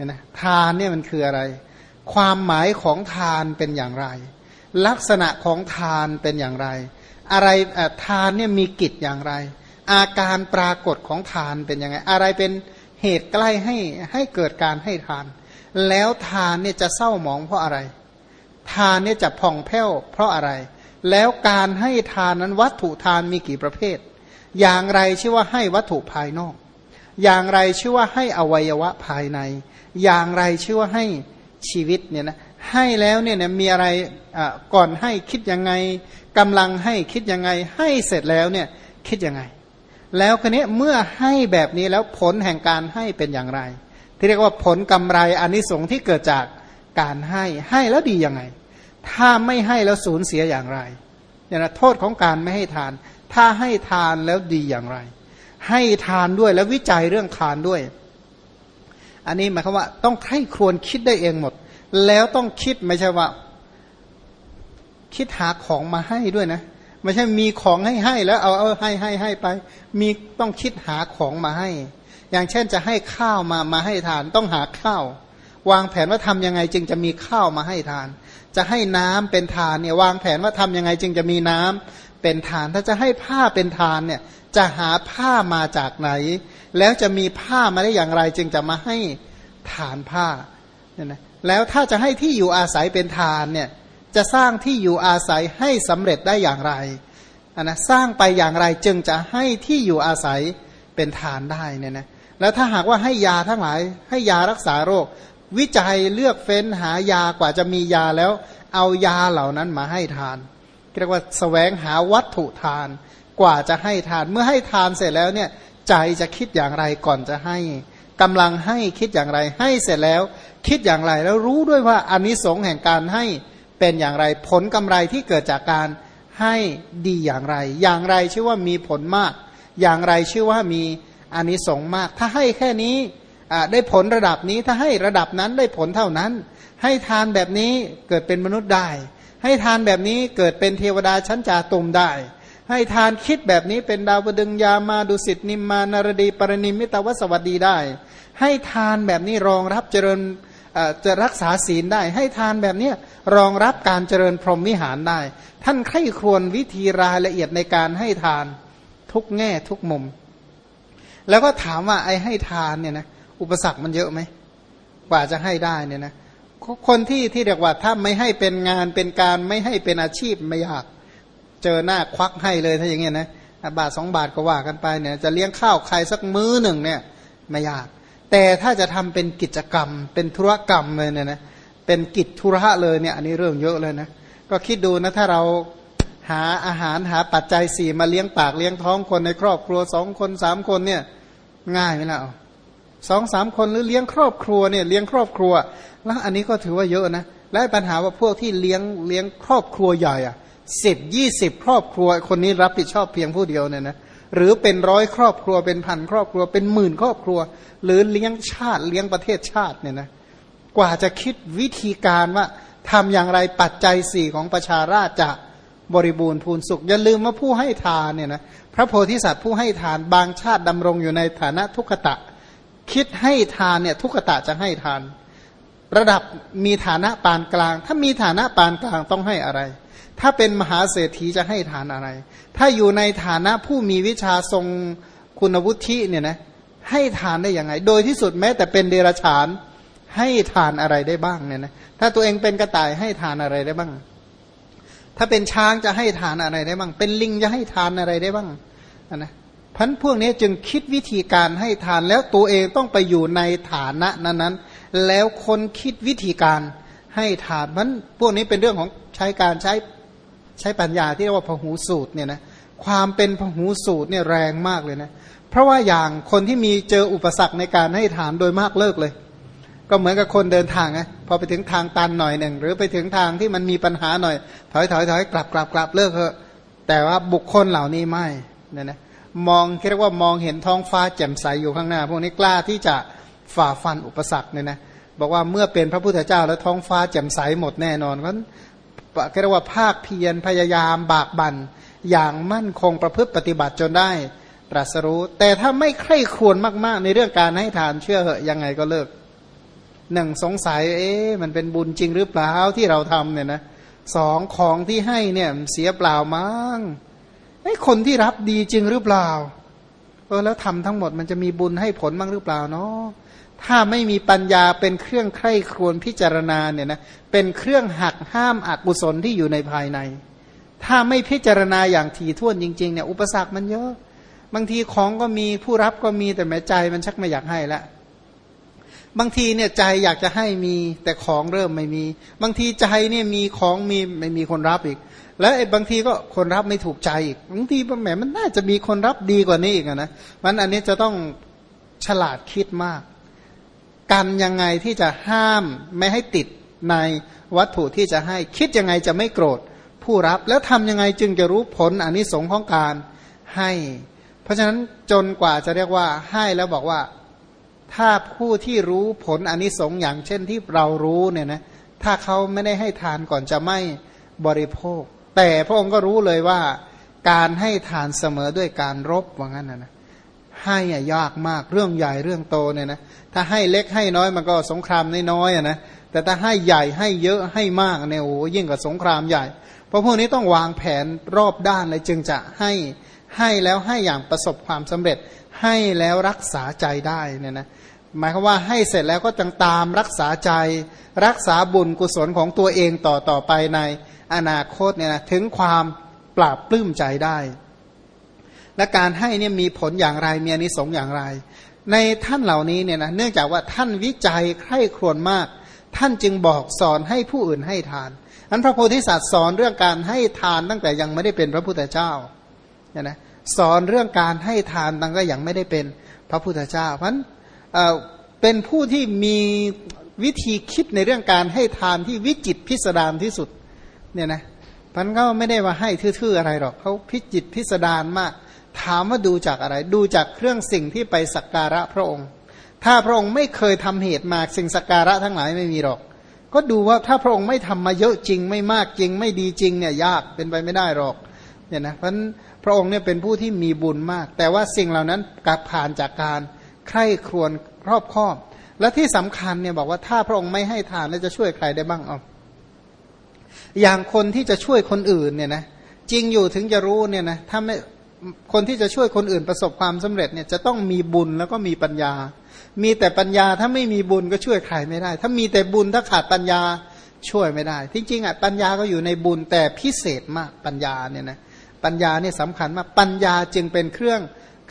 เนี่ยนะทานเนี่ยมันคืออะไร ความหมายของทานเป็นอย่างไร ลักษณะของทานเป็นอย่างไร อะไรทานเนี่ยมีกิจอย่างไร อาการปรากฏของทานเป็นยังไง อะไรเป็นเหตุใกล้ให้ให้เกิดการให้ทาน แล้วทานเนี่ยจะเศร้าหมองเพราะอะไร ทานเนี่ยจะผ่องแผ้วเพราะอะไร แล้วการให้ทานนั้นวัตถุทานมีกี่ประเภท อย่างไรชื่อว่าให้วัตถุภายนอก อย่างไรชื่อว่าให้อวัยวะภายใน อย่างไรชื่อว่าให้ชีวิตเนี่ยนะให้แล้วเนี่ยนะมีอะไรก่อนให้คิดยังไงกำลังให้คิดยังไง ให้เสร็จแล้วเนี่ยคิดยังไง แล้วคนนี้เมื่อให้แบบนี้แล้วผลแห่งการให้เป็นอย่างไร ที่เรียกว่าผลกำไรอันนี้สงที่เกิดจากการให้ให้แล้วดียังไง ถ้าไม่ให้แล้วสูญเสียอย่างไรเนี่ยนะโทษของการไม่ให้ทาน ถ้าให้ทานแล้วดีอย่างไร ให้ทานด้วยแล้ววิจัยเรื่องทานด้วย อันนี้หมายความว่าต้องใคร่ครวญคิดได้เองหมด แล้วต้องคิดไม่ใช่ว่า คิดหาของมาให้ด้วยนะ ไม่ใช่มีของให้ให้แล้วเอาเออให้ให้ให้ไป มีต้องคิดหาของมาให้ อย่างเช่นจะให้ข้าวมามาให้ทานต้องหาข้าว วางแผนว่าทำยังไงจึงจะมีข้าวมาให้ทาน จะให้น้ำเป็นทานเนี่ยวางแผนว่าทำยังไงจึงจะมีน้ำ เป็นทาน ถ้าจะให้ผ้าเป็นทานเนี่ยจะหาผ้ามาจากไหน แล้วจะมีผ้ามาได้อย่างไร จึงจะมาให้ทานผ้าเนี่ยนะแล้วถ้าจะให้ที่อยู่อาศัยเป็นทานเนี่ยจะสร้างที่อยู่อาศัยให้สำเร็จได้อย่างไรนนะสร้างไปอย่างไรจึงจะให้ที่อยู่อาศัยเป็นทานได้เนี่ยนะแล้วถ้าหากว่าให้ยาทั้งหลาย ให้ยารักษาโรค วิจัยเลือกเฟ้นหายากว่าจะมียาแล้ว เอายาเหล่านั้นมาให้ทาน เรียกว่าสแสวงหาวัตถุทาน กว่าจะให้ทานเมื่อให้ทานเสร็จแล้วเนี่ยใจจะคิดอย่างไรก่อนจะให้กำลังให้คิดอย่างไร ให้เสร็จแล้วคิดอย่างไรแล้วรู้ด้วยว่าอนนิสงส์แห่งการให้เป็นอย่างไรผลกำไรที่เกิดจากการให้ดีอย่างไร อย่างไรชื่อว่ามีผลมาก อย่างไรชื่อว่ามีอนนิสงส์มาก ถ้าให้แค่นี้ได้ผลระดับนี้ถ้าให้ระดับนั้นได้ผลเท่านั้น ให้ทานแบบนี้เกิดเป็นมนุษย์ได้ ให้ทานแบบนี้เกิดเป็นเทวดาชั้นจาตุมได้ ให้ทานคิดแบบนี้เป็นดาวดึงยามาดุสิตนิมมานารดีปรนิมิตาวสวัสดีได้ ให้ทานแบบนี้รองรับเจริญจะรักษาศีลได้ ให้ทานแบบนี้รองรับการเจริญพรหมวิหารได้ ท่านใคร่ครวญวิธีรายละเอียดในการให้ทานทุกแง่ทุกมุม แล้วก็ถามว่าไอ้ให้ทานเนี่ยนะอุปสรรคมันเยอะไหมกว่าจะให้ได้เนี่ยนะ คนที่ที่เรียกว่าถ้าไม่ให้เป็นงานเป็นการไม่ให้เป็นอาชีพไม่ยากเจอหน้าควักให้เลยถ้าอย่างเงี้ยนะบาทสองบาทก็ว่ากันไปเนี่ยจะเลี้ยงข้าวใครสักมื้อหนึ่งเนี่ยไม่ยาก แต่ถ้าจะทำเป็นกิจกรรม เป็นธุรกรรมเลยเนี่ยนะเป็นกิจธุระเลยเนี่ยอันนี้เรื่องเยอะเลยนะก็คิดดูนะถ้าเราหาอาหารหาปัจจัยสี่มาเลี้ยงปากเลี้ยงท้องคนในครอบครัวสองคนสามคนเนี่ยง่ายไหมล่ะ สองสามคนหรือเลี้ยงครอบครัวเนี่ยเลี้ยงครอบครัว แล้วอันนี้ก็ถือว่าเยอะนะและปัญหาว่าพวกที่เลี้ยงเลี้ยงครอบครัวใหญ่อะสิบยี่สิบครอบครัว คนนี้รับผิดชอบเพียงผู้เดียวเนี่ยนะหรือเป็นร้อยครอบครัวเป็นพันครอบครัว เป็นหมื่นครอบครัว หรือเลี้ยงชาติเลี้ยงประเทศชาติเนี่ยนะกว่าจะคิดวิธีการว่าทำอย่างไรปัจจัยสี่ของประชาราชจะบริบูรณ์พูนสุขอย่าลืมว่าผู้ให้ทานเนี่ยนะพระโพธิสัตว์ผู้ให้ทานบางชาติดำรงอยู่ในฐานะทุกขตะ คิดให้ทานเนี่ยทุกขตะจะให้ทาน ระดับมีฐานะปานกลาง ถ้ามีฐานะปานกลางต้องให้อะไร ถ้าเป็นมหาเศรษฐีจะให้ทานอะไร ถ้าอยู่ในฐานะผู้มีวิชาทรงคุณวุฒิเนี่ยนะให้ทานได้ยังไง โดยที่สุดแม้แต่เป็นเดรัจฉานให้ทานอะไรได้บ้างเนี่ยนะถ้าตัวเองเป็นกระต่ายให้ทานอะไรได้บ้าง ถ้าเป็นช้างจะให้ทานอะไรได้บ้าง เป็นลิงจะให้ทานอะไรได้บ้างนะ พันพวกนี้จึงคิดวิธีการให้ทานแล้วตัวเองต้องไปอยู่ในฐานะนั้นนั้นแล้วคนคิดวิธีการให้ทานมันพวกนี้เป็นเรื่องของใช้การใช้ใช้ปัญญาที่เรียกว่าพหูสูตรเนี่ยนะความเป็นพหูสูตรเนี่ยแรงมากเลยนะเพราะว่าอย่างคนที่มีเจออุปสรรคในการให้ทานโดยมากเลิกเลย ก็เหมือนกับคนเดินทางไงพอไปถึงทางตันหน่อยหนึ่งหรือไปถึงทางที่มันมีปัญหาหน่อย ถอยถอยถอยกลับกลับกลับเลิกเถอะแต่ว่าบุคคลเหล่านี้ไม่เนี่ยนะ มองเรียกว่ามองเห็นท้องฟ้าแจ่มใสอยู่ข้างหน้า พวกนี้กล้าที่จะฝ่าฟันอุปสรรคเนี่ยนะบอกว่าเมื่อเป็นพระพุทธเจ้าแล้วท้องฟ้าแจ่มใสหมดแน่นอนเพราะเรียกว่าภาคเพียรพยายามบากบัน่นอย่างมั่นคงประพฤติปฏิบัติจนได้ตรัสรู้ แต่ถ้าไม่ใคร่ครวญมาก ๆ ในเรื่องการให้ทานเชื่อเหอะยังไงก็เลิกหนึ่งสงสัย เอ๊ะมันเป็นบุญจริงหรือเปล่าที่เราทำเนี่ยนะสองของที่ให้เนี่ยเสียเปล่ามั้ง ไอ้คนที่รับดีจริงหรือเปล่า เออแล้วทำทั้งหมดมันจะมีบุญให้ผลบ้างหรือเปล่าเนาะถ้าไม่มีปัญญาเป็นเครื่องใคร่ครวญพิจารณาเนี่ยนะเป็นเครื่องหักห้ามอกุศลที่อยู่ในภายใน ถ้าไม่พิจารณาอย่างถี่ถ้วนจริงๆเนี่ยอุปสรรคมันเยอะ บางทีของก็มีผู้รับก็มีแต่แม้ใจมันชักไม่อยากให้ละบางทีเนี่ยใจอยากจะให้มีแต่ของเริ่มไม่มี บางทีใจเนี่ยมีของมีไม่มีคนรับอีก แล้วไอ้บางทีก็คนรับไม่ถูกใจอีกบางทีแหมมันน่าจะมีคนรับดีกว่านี้อีกนะมันอันนี้จะต้องฉลาดคิดมากกันยังไงที่จะห้ามไม่ให้ติดในวัตถุที่จะให้คิดยังไงจะไม่โกรธผู้รับแล้วทำยังไงจึงจะรู้ผลอันนี้สงของการให้ เพราะฉะนั้นจนกว่าจะเรียกว่าให้แล้วบอกว่าถ้าผู้ที่รู้ผลอันนี้สงอย่างเช่นที่เรารู้เนี่ยนะถ้าเขาไม่ได้ให้ทานก่อนจะไม่บริโภค แต่พระองค์ก็รู้เลยว่า การให้ทานเสมอด้วยการรบว่างั้นนะนะให้อะยากมากเรื่องใหญ่เรื่องโตเนี่ยนะถ้าให้เล็กให้น้อยมันก็สงครามน้อยๆนะแต่ถ้าให้ใหญ่ให้เยอะให้มากเนี่ยโอ้ยิ่งกว่าสงครามใหญ่ เพราะพวกนี้ต้องวางแผนรอบด้านเลยจึงจะให้ให้แล้วให้อย่างประสบความสำเร็จ ให้แล้วรักษาใจได้เนี่ยนะหมายความว่าให้เสร็จแล้วก็จังตามรักษาใจ รักษาบุญกุศลของตัวเองต่อต่อไปใน อนาคตเนี่ยนะถึงความปราบปลื้มใจได้ และการให้เนี่ยมีผลอย่างไรมีอนิสงส์อย่างไร ในท่านเหล่านี้เนี่ยนะเนื่องจากว่าท่านวิจัยใคร่ครวญมาก ท่านจึงบอกสอนให้ผู้อื่นให้ทานอันพระโพธิสัตว์สอนเรื่องการให้ทานตั้งแต่ยังไม่ได้เป็นพระพุทธเจ้าเนี่ยนะสอนเรื่องการให้ทานตั้งแต่ยังไม่ได้เป็นพระพุทธเจ้า เพราะฉะนั้นเป็นผู้ที่มีวิธีคิดในเรื่องการให้ทานที่วิจิตพิสดารที่สุด เนี่ยนะมันก็ไม่ได้ว่าให้ทื่อๆอะไรหรอกเขาพิจิตพิสดารมาก ถามว่าดูจากอะไร ดูจากเครื่องสิ่งที่ไปสักการะพระองค์ ถ้าพระองค์ไม่เคยทำเหตุมาสิ่งสักการะทั้งหลายไม่มีหรอก ก็ดูว่าถ้าพระองค์ไม่ทำมาเยอะจริง ไม่มากจริง ไม่ดีจริงเนี่ยยากเป็นไปไม่ได้หรอกเนี่ยนะเพราะพระองค์เนี่ยเป็นผู้ที่มีบุญมาก แต่ว่าสิ่งเหล่านั้นกับผ่านจากการใคร่ครวญรอบครอบ และที่สำคัญเนี่ยบอกว่าถ้าพระองค์ไม่ให้ทานแล้วจะช่วยใครได้บ้างเอ อย่างคนที่จะช่วยคนอื่นเนี่ยนะจริงอยู่ถึงจะรู้เนี่ยนะถ้าไม่คนที่จะช่วยคนอื่นประสบความสำเร็จเนี่ยจะต้องมีบุญแล้วก็มีปัญญา มีแต่ปัญญาถ้าไม่มีบุญก็ช่วยใครไม่ได้ ถ้ามีแต่บุญถ้าขาดปัญญาช่วยไม่ได้ จริงๆอะปัญญาก็อยู่ในบุญแต่พิเศษมากปัญญาเนี่ยนะปัญญาเนี่ยสำคัญมากปัญญาจึงเป็นเครื่อง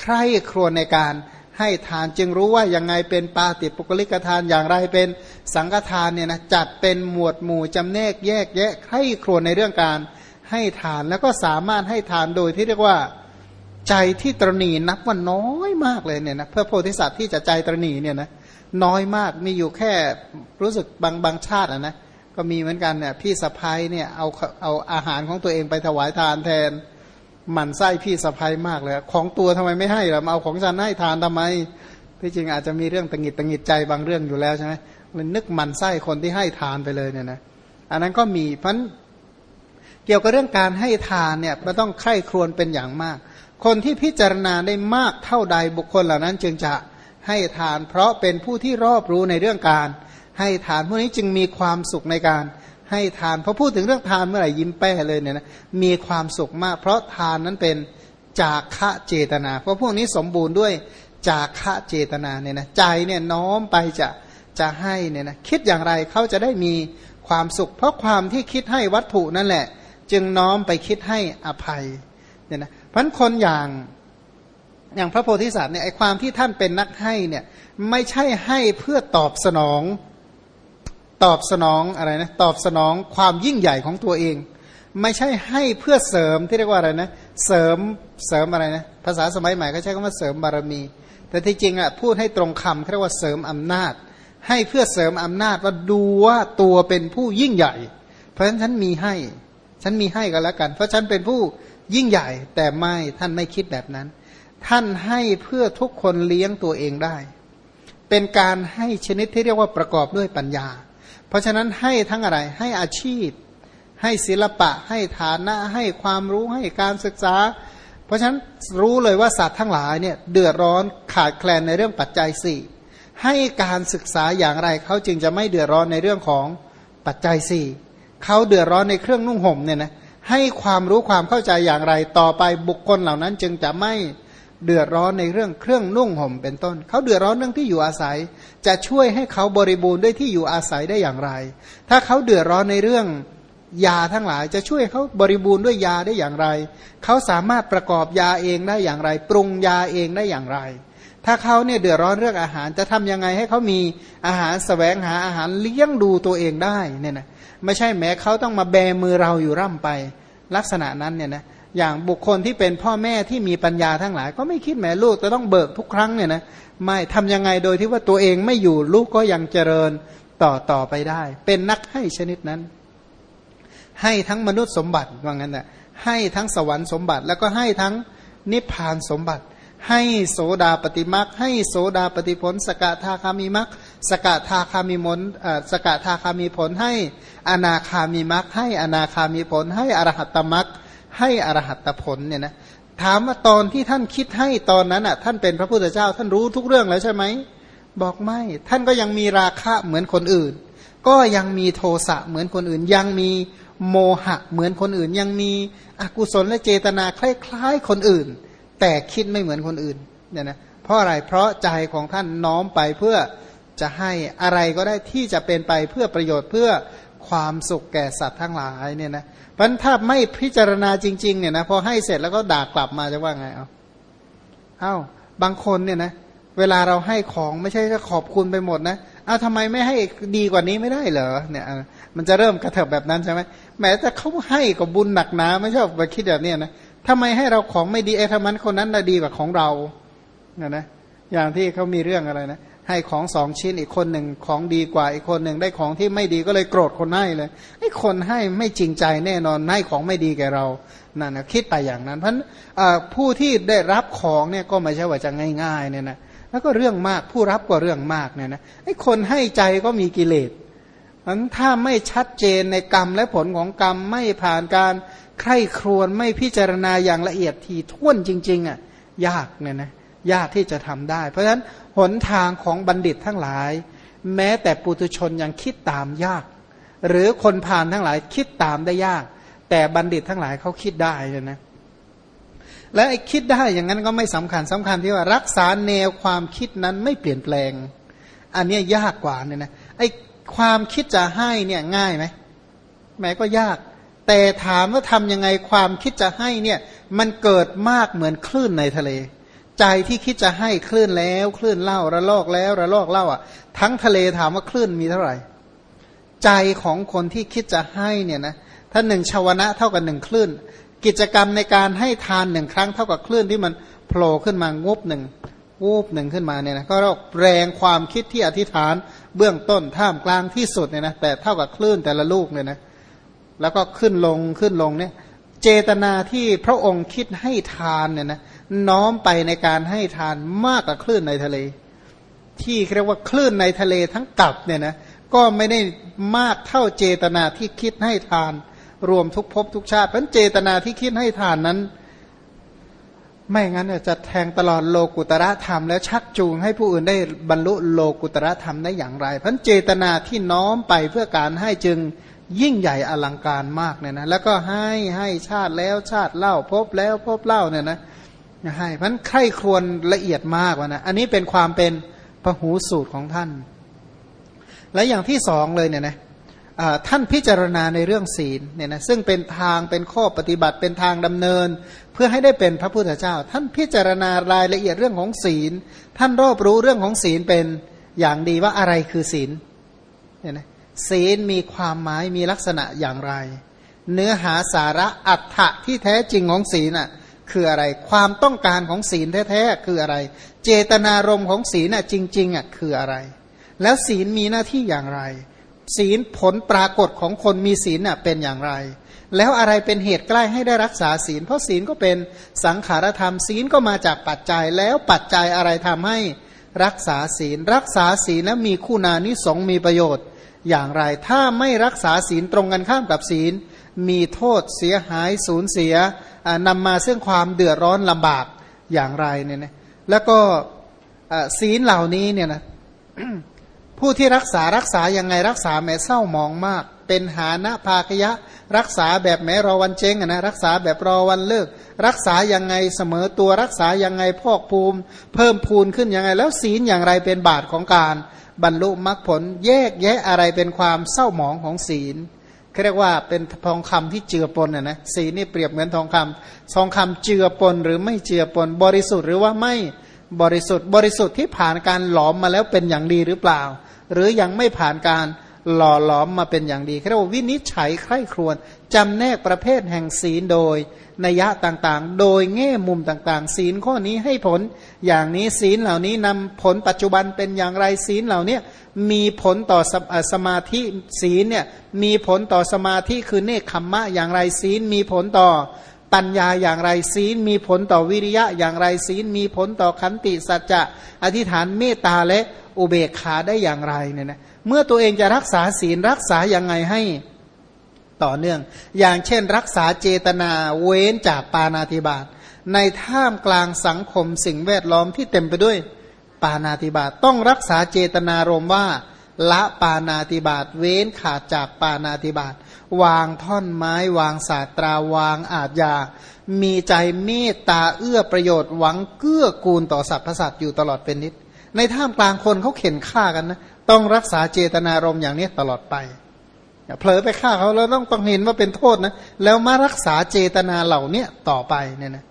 ใคร่ครวญในการ ให้ทานจึงรู้ว่ายังไงเป็นปาติปุกลิกทานอย่างไรเป็นสังฆทานเนี่ยนะจัดเป็นหมวดหมู่จำแนกแยกแยะให้ครวญในเรื่องการให้ทานแล้วก็สามารถให้ทานโดยที่เรียกว่าใจที่ตรณีนับว่าน้อยมากเลยเนี่ยนะเพื่อโพธิสัตว์ที่จะใจตรณีเนี่ยนะน้อยมากมีอยู่แค่รู้สึกบางบางชาติอะนะก็มีเหมือนกันเนี่ยพี่สะพ้ายเนี่ยเอาเอาอาหารของตัวเองไปถวายทานแทน มั่นไส้พี่สะพ้ายมากเลย ของตัวทำไมไม่ให้ล่ะมาเอาของฉันให้ทานทำไมที่จริงอาจจะมีเรื่องตังหิดตังหิดใจบางเรื่องอยู่แล้วใช่ไหมมันนึกหมั่นไส้คนที่ให้ทานไปเลยเนี่ยนะอันนั้นก็มีเพราะเกี่ยวกับเรื่องการให้ทานเนี่ยมันต้องไข้ครวญเป็นอย่างมาก คนที่พิจารณาได้มากเท่าใดบุคคลเหล่านั้น จึงจะให้ทาน เพราะเป็นผู้ที่รอบรู้ในเรื่องการให้ทานพวกนี้จึงมีความสุขในการ ให้ทานพอพูดถึงเรื่องทานเมื่อไหร่ยิ้มแป้เลยเนี่ยนะมีความสุขมาก เพราะทานนั้นเป็นจากะเจตนา เพราะพวกนี้สมบูรณ์ด้วยจากะเจตนาเนี่ยนะใจเนี่ยน้อมไปจะจะให้เนี่ยนะคิดอย่างไรเขาจะได้มีความสุข เพราะความที่คิดให้วัตถุนั่นแหละ จึงน้อมไปคิดให้อภัยเนี่ยนะพราะคนอย่างอย่างพระโพธิสัตว์เนี่ยไอความที่ท่านเป็นนักให้เนี่ยไม่ใช่ให้เพื่อตอบสนอง ตอบสนองอะไรนะตอบสนองความยิ่งใหญ่ของตัวเอง ไม่ใช่ให้เพื่อเสริมที่เรียกว่าอะไรนะเสริมเสริมอะไรนะภาษาสมัยใหม่เขาใช้คำว่าเสริมบารมี แต่ที่จริงอะพูดให้ตรงคำเรียกว่าเสริมอำนาจ ให้เพื่อเสริมอำนาจว่าดูว่าตัวเป็นผู้ยิ่งใหญ่ เพราะฉะนั้นฉันมีให้ ฉันมีให้ก็แล้วกัน เพราะฉันเป็นผู้ยิ่งใหญ่แต่ไม่ท่านไม่คิดแบบนั้น ท่านให้เพื่อทุกคนเลี้ยงตัวเองได้ เป็นการให้ชนิดที่เรียกว่าประกอบด้วยปัญญา เพราะฉะนั้นให้ทั้งอะไรให้อาชีพ ให้ศิลปะ ให้ฐานะ ให้ความรู้ให้การศึกษา เพราะฉะนั้นรู้เลยว่าสัตว์ทั้งหลายเนี่ยเดือดร้อนขาดแคลนในเรื่องปัจจัยสี่ให้การศึกษาอย่างไรเขาจึงจะไม่เดือดร้อนในเรื่องของปัจจัยสี่เขาเดือดร้อนในเครื่องนุ่งห่มเนี่ยนะให้ความรู้ความเข้าใจอย่างไรต่อไปบุคคลเหล่านั้นจึงจะไม่เเดือดร้อนในเรื่องเครื่องนุ่งห่มเป็นต้น เขาเดือดร้อนเรื่องที่อยู่อาศัย จะช่วยให้เขาบริบูรณ์ด้วยที่อยู่อาศัยได้อย่างไร ถ้าเขาเดือดร้อนในเรื่องยาทั้งหลาย จะช่วยเขาบริบูรณ์ด้วยยาได้อย่างไร เขาสามารถประกอบยาเองได้อย่างไร ปรุงยาเองได้อย่างไร ถ้าเขาเนี่ยเดือดร้อนเรื่องอาหารจะทำยังไงให้เขามีอาหารสแสวงหาอาหารเลี้ยงดูตัวเองได้เนี่ยนะไม่ใช่แม้เขาต้องมาแบมือเราอยู่ร่ำไป ลักษณะนั้นเนี่ยนะ อย่างบุคคลที่เป็นพ่อแม่ที่มีปัญญาทั้งหลาย ก็ไม่คิดแม้ลูกจะต้องเบิกทุกครั้งเนี่ยนะไม่ทำยังไงโดยที่ว่าตัวเองไม่อยู่ลูกก็ยังเจริญต่อต่อไปได้ เป็นนักให้ชนิดนั้น ให้ทั้งมนุษย์สมบัติว่างั้นนะให้ทั้งสวรรค์สมบัติ แล้วก็ให้ทั้งนิพพานสมบัติ ให้โสดาปฏิมักให้โสดาปฏิผล สกทาคามีมักสกทาคามีมนสกทาคามีผลให้อนาคามีมักให้อนาคามีผล ให้อรหัตตมัก ให้อรหัตผลเนี่ยนะถามว่าตอนที่ท่านคิดให้ตอนนั้นอะ ท่านเป็นพระพุทธเจ้า ท่านรู้ทุกเรื่องแล้วใช่ไหมบอกไม่ ท่านก็ยังมีราคะเหมือนคนอื่น ก็ยังมีโทสะเหมือนคนอื่น ยังมีโมหะเหมือนคนอื่น ยังมีอกุศลและเจตนาคล้ายๆคนอื่น แต่คิดไม่เหมือนคนอื่นเนี่ยนะเพราะอะไรเพราะใจของท่านน้อมไปเพื่อจะให้อะไรก็ได้ที่จะเป็นไปเพื่อประโยชน์เพื่อ ความสุขแก่สัตว์ทั้งหลายเนี่ยนะพราะถ้าไม่พิจารณาจริงๆเนี่ยนะพอให้เสร็จแล้วก็ด่ากลับมาจะว่าไงเอาเอ้าบางคนเนี่ยนะเวลาเราให้ของไม่ใช่ก็ขอบคุณไปหมดนะเอาทำไมไม่ให้ดีกว่านี้ไม่ได้เหรอเนี่ย มันจะเริ่มกระเถิบแบบนั้นใช่ไหมแม้แต่เขาให้กับบุญหนักหนาไม่ชอบไปคิดแบบนี้นะทำไมให้เราของไม่ดีไอ้ทำไมคนนั้นดีกว่าของเราเนี่ยนะอย่างที่เขามีเรื่องอะไรนะ ให้ของสองชิ้นอีกคนหนึ่งของดีกว่าอีกคนหนึ่งได้ของที่ไม่ดีก็เลยโกรธคนให้เลยไอ้คนให้ไม่จริงใจแน่นอนให้ของไม่ดีแกเรานั่นนะคิดไปอย่างนั้น เพราะผู้ที่ได้รับของเนี่ยก็ไม่ใช่ว่าจะง่ายๆเนี่ยนะแล้วก็เรื่องมากผู้รับก็เรื่องมากเนี่ยนะไอ้คนให้ใจก็มีกิเลสมันถ้าไม่ชัดเจนในกรรมและผลของกรรมไม่ผ่านการใคร่ครวญไม่พิจารณาอย่างละเอียดทีท่วนจริงๆอะยากเนี่ยนะ ยากที่จะทำได้ เพราะฉะนั้นหนทางของบัณฑิตทั้งหลาย แม้แต่ปุถุชนยังคิดตามยาก หรือคนผ่านทั้งหลายคิดตามได้ยาก แต่บัณฑิตทั้งหลายเขาคิดได้เลยนะและไอ้คิดได้อย่างนั้นก็ไม่สำคัญสำคัญที่ว่ารักษาแนวความคิดนั้นไม่เปลี่ยนแปลง อันนี้ยากกว่าเนี่ยนะไอ้ความคิดจะให้เนี่ยง่ายไหมแม้ก็ยาก แต่ถามว่าทำยังไงความคิดจะให้เนี่ย มันเกิดมากเหมือนคลื่นในทะเล ใจที่คิดจะให้คลื่นแล้วคลื่นเล่าระลอกแล้วระลอกเล่าอะ ทั้งทะเลถามว่าคลื่นมีเท่าไหร่ ใจของคนที่คิดจะให้เนี่ยนะถ้าหนึ่งชาวนะเท่ากับหนึ่งคลื่น กิจกรรมในการให้ทานหนึ่งครั้งเท่ากับคลื่นที่มันโผล่ขึ้นมางบหนึ่งวูบหนึ่งขึ้นมาเนี่ยนะก็เรียกแรงความคิดที่อธิษฐานเบื้องต้นท่ามกลางที่สุดเนี่ยนะแต่เท่ากับคลื่นแต่ละลูกเนี่ยนะแล้วก็ขึ้นลงขึ้นลงเนี่ยเจตนาที่พระองค์คิดให้ทานเนี่ยนะ น้อมไปในการให้ทานมากกว่าคลื่นในทะเล ที่เรียกว่าคลื่นในทะเลทั้งกับเนี่ยนะก็ไม่ได้มากเท่าเจตนาที่คิดให้ทาน รวมทุกภพทุกชาติเพราะเจตนาที่คิดให้ทานนั้น ไม่งั้นจะแทงตลอดโลกุตระธรรม แล้วชักจูงให้ผู้อื่นได้บรรลุโลกุตระธรรมได้อย่างไรเพราะเจตนาที่น้อมไปเพื่อการให้จึงยิ่งใหญ่อลังการมากเนี่ยนะแล้วก็ให้ให้ชาติแล้วชาติเล่าพบแล้วพบเล่าเนี่ยนะ ให้พันใคร่ครวญละเอียดมากวนะอันนี้เป็นความเป็นพหูสูตรของท่าน และอย่างที่สองเลยเนี่ยนะท่านพิจารณาในเรื่องศีลเนี่ยนะซึ่งเป็นทางเป็นข้อปฏิบัติเป็นทางดำเนิน เพื่อให้ได้เป็นพระพุทธเจ้า ท่านพิจารณารายละเอียดเรื่องของศีล ท่านรอบรู้เรื่องของศีลเป็นอย่างดีว่าอะไรคือศีลเนี่ยนะศีลมีความหมายมีลักษณะอย่างไร เนื้อหาสาระอัตถะที่แท้จริงของศีลอะ คืออะไร ความต้องการของศีลแท้ๆคืออะไร เจตนารมณ์ของศีลน่ะจริงๆอะคืออะไร แล้วศีลมีหน้าที่อย่างไร ศีลผลปรากฏของคนมีศีลน่ะเป็นอย่างไร แล้วอะไรเป็นเหตุใกล้ให้ได้รักษาศีล เพราะศีลก็เป็นสังขารธรรม ศีลก็มาจากปัจจัยแล้วปัจจัยอะไรทำให้รักษาศีล รักษาศีลแล้วมีคุณานิสงมีประโยชน์อย่างไร ถ้าไม่รักษาศีลตรงกันข้ามกับศีล มีโทษเสียหายสูญเสีย นำมาซึ่งความเดือดร้อนลำบากอย่างไรเนี่ยนะแล้วก็ศีลเหล่านี้เนี่ยนะผู้ที่รักษารักษายังไงรักษาแม้เศร้าหมองมาก เป็นหานะภาคยะ รักษาแบบแม้รอวันเจงนะรักษาแบบรอวันเลิก รักษายังไงเสมอตัวรักษายังไงพอกภูมิ เพิ่มพูนขึ้นยังไง แล้วศีลอย่างไรเป็นบาทของการ บรรลุมรรคผลแยกแยะอะไรเป็นความเศร้าหมองของศีล เรียกว่าเป็นทองคำที่เจือปนนะนะสีนี่เปรียบเหมือนทองคำทองคำเจือปนหรือไม่เจือปน บริสุทธิ์หรือว่าไม่บริสุทธิ์ บริสุทธิ์ที่ผ่านการหลอมมาแล้วเป็นอย่างดีหรือเปล่า หรือยังไม่ผ่านการ หล่อหลอมมาเป็นอย่างดีเรียกว่าวินิจฉัยใคร่ครวญจำแนกประเภทแห่งศีลโดยนัยะต่างๆ โดยแง่มุมต่างๆ ศีลข้อนี้ให้ผล อย่างนี้ศีลเหล่านี้นำผลปัจจุบันเป็นอย่างไรศีลเหล่านี้มีผลต่อสสมาธิศีลเนี่ยมีผลต่อสมาธิคือเนคขมมะอย่างไรศีลมีผลต่อปัญญาอย่างไรศีลมีผลต่อวิริยะอย่างไรศีลมีผลต่อขันติสัจจะอธิษฐานเมตตาและ อุเบกขาได้อย่างไรเนี่ยนะเมื่อตัวเองจะรักษาศีลรักษาอย่างไงให้ต่อเนื่อง อย่างเช่น รักษาเจตนาเว้นจากปานาธิบาตในท่ามกลางสังคมสิ่งแวดล้อมที่เต็มไปด้วยปานาติบาตต้องรักษาเจตนารมว่า ละปานาติบาตเว้นขาดจากปานาติบาตวางท่อนไม้ วางศาสตราวางอาจยา มีใจเมตตาเอื้อประโยชน์หวังเกื้อกูลต่อสรรพสัตว์อยู่ตลอดเป็นนิด ในท่ามกลางคนเขาเข็นฆ่ากันนะต้องรักษาเจตนารมอย่างนี้ตลอดไปเผลอไปฆ่าเขาแล้วต้องต้องเห็นว่าเป็นโทษนะแล้วมารักษาเจตนาเหล่านี้ต่อไปเนี่ยนะ